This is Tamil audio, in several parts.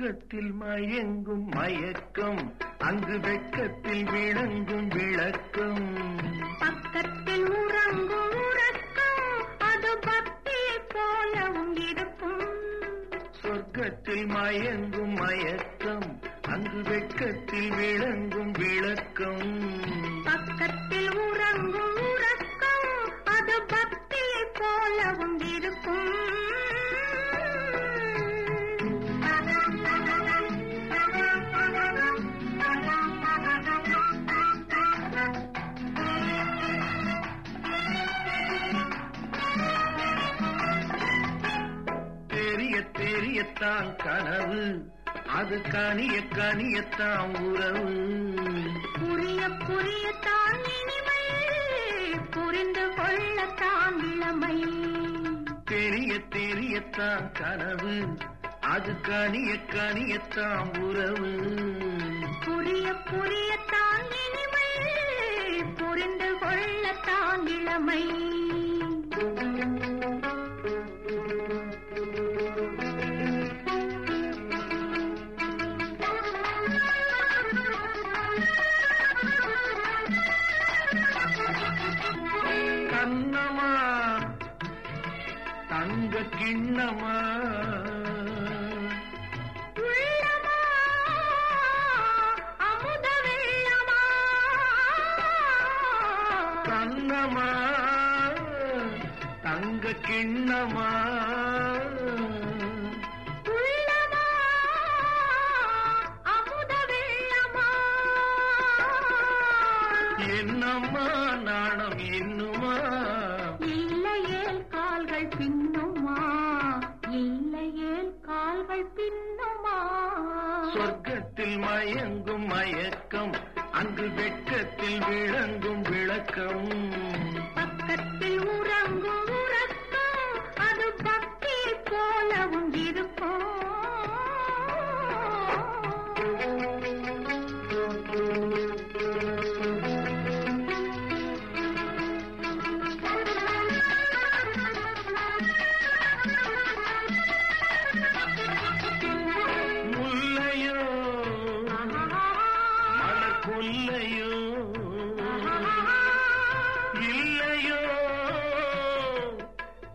சொர்க்கத்தில் மயங்கும் மயக்கம் அங்கு வெட்கத்தில் விளங்கும் விளக்கம். பக்கத்தில் உறங்கும் உறக்கம் அது பக்தி போலவும் இருக்கும் சொர்க்கத்தில் மயங்கும் மயக்கம் அங்கு வெட்கத்தில் விளங்கும் விளக்கம். தெரியத்தான் கனவு. அது கனிய கனியத்தான் உறவு. புரிய புரியத்தான் இனிமை புரிந்து கொள்ளத்தான் இளமை. தெரிய தெரியத்தான் கனவு. அது கனிய கனியத்தான் உறவு. புரிய புரியத்தான் இனிமை புரிந்து கொள்ளத்தான் இளமை. கண்ணமா? தங்க கிண்ணமா? கண்ணமா? தங்க கிண்ணமா? என்னம்மா நாணம் இன்னுமா? இல்லையேல் கால்கள் பின்னுமா? இல்லையேல் கால்கள் பின்னுமா? சொர்க்கத்தில் மயங்கும் மயக்கம் அங்கு வெட்கத்தில் விளங்கும் விளக்கம்.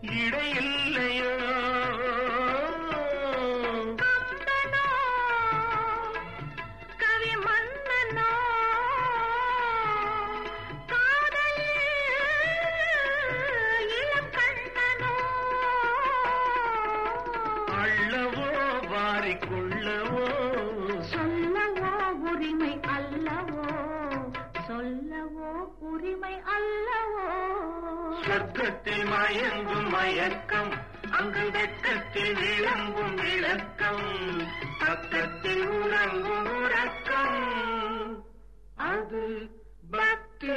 இடையில்லையோ? வாரிக்கொள்ளவோ? சொல்லவோ உரிமை அல்லவோ? சொல்லவோ உரிமை அல்லவோ? சொர்க்கத்தில் மயங்கும் மயக்கம் அங்கு வெட்கத்தில் விளங்கும் விளக்கம் பக்கத்தில் உறங்கும் உறக்கம். அது பக்தி